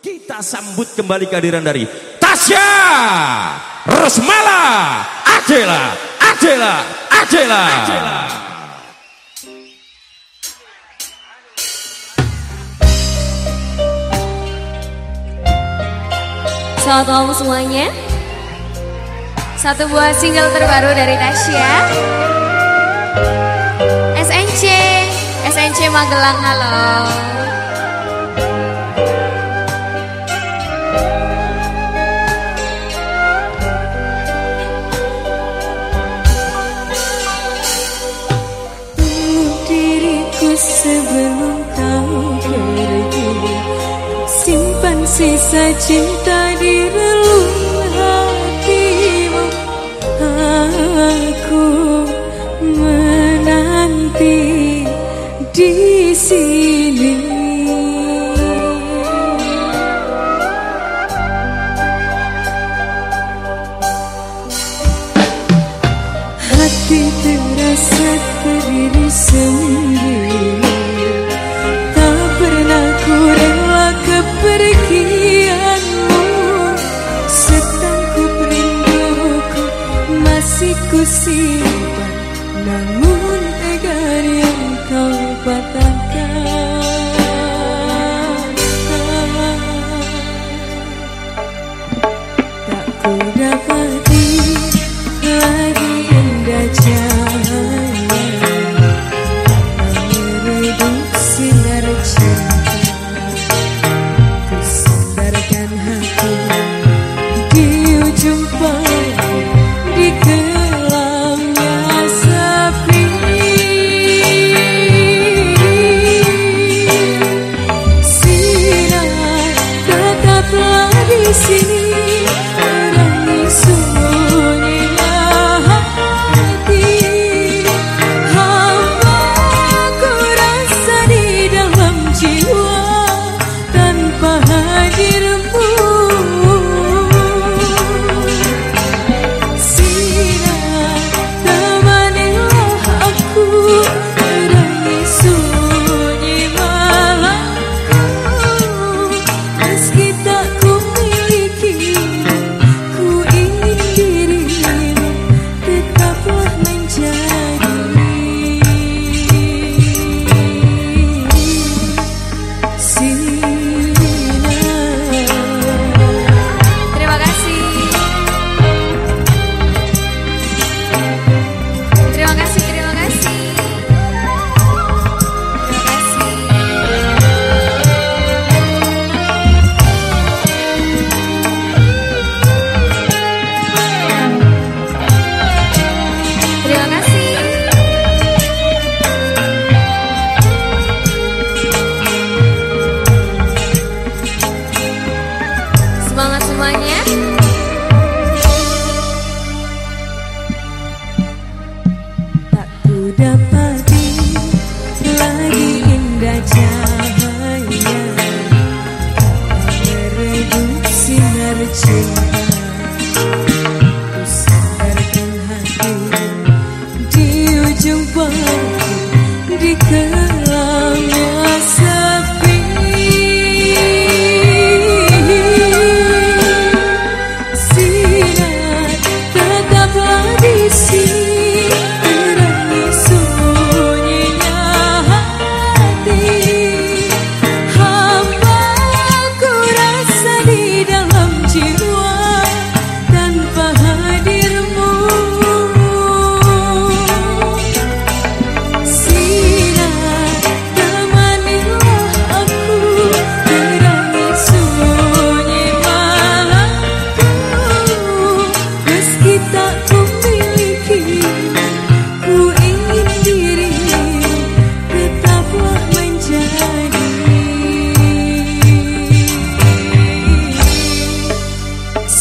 Kita sambut kembali kehadiran dari Tasya Rosmala Ajela Ajela Ajela, Ajela. Selamat malam semuanya. Satu buah single terbaru dari Tasya. SNC SNC Magelang halo. sebelum kau pergi Simpan sisa cinta di relung hatimu. Aku menanti di sini. Hati terasa teriris sendiri. masih kusimpan Namun tegar yang kau 그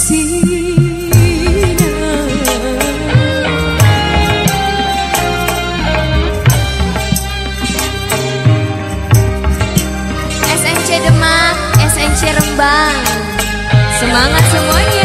SNC Demak, SNC Rembang. Semangat semuanya.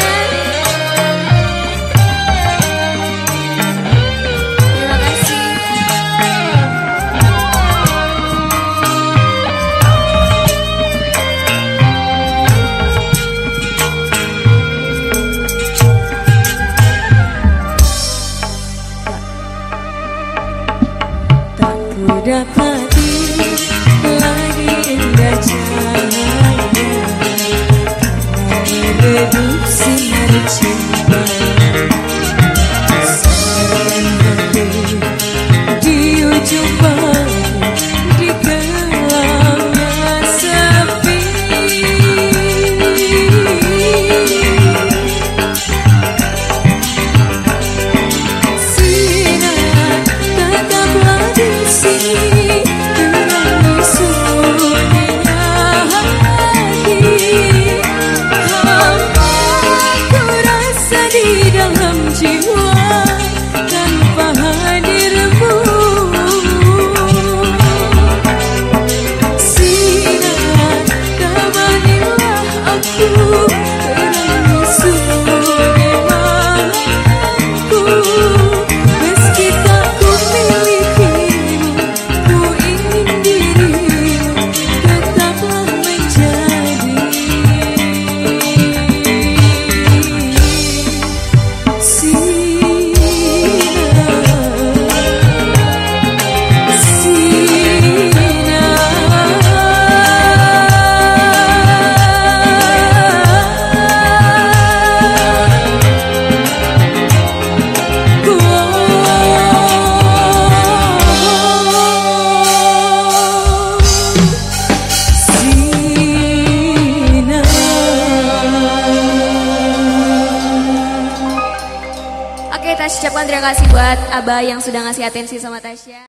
terima kasih buat Abah yang sudah ngasih atensi sama Tasya.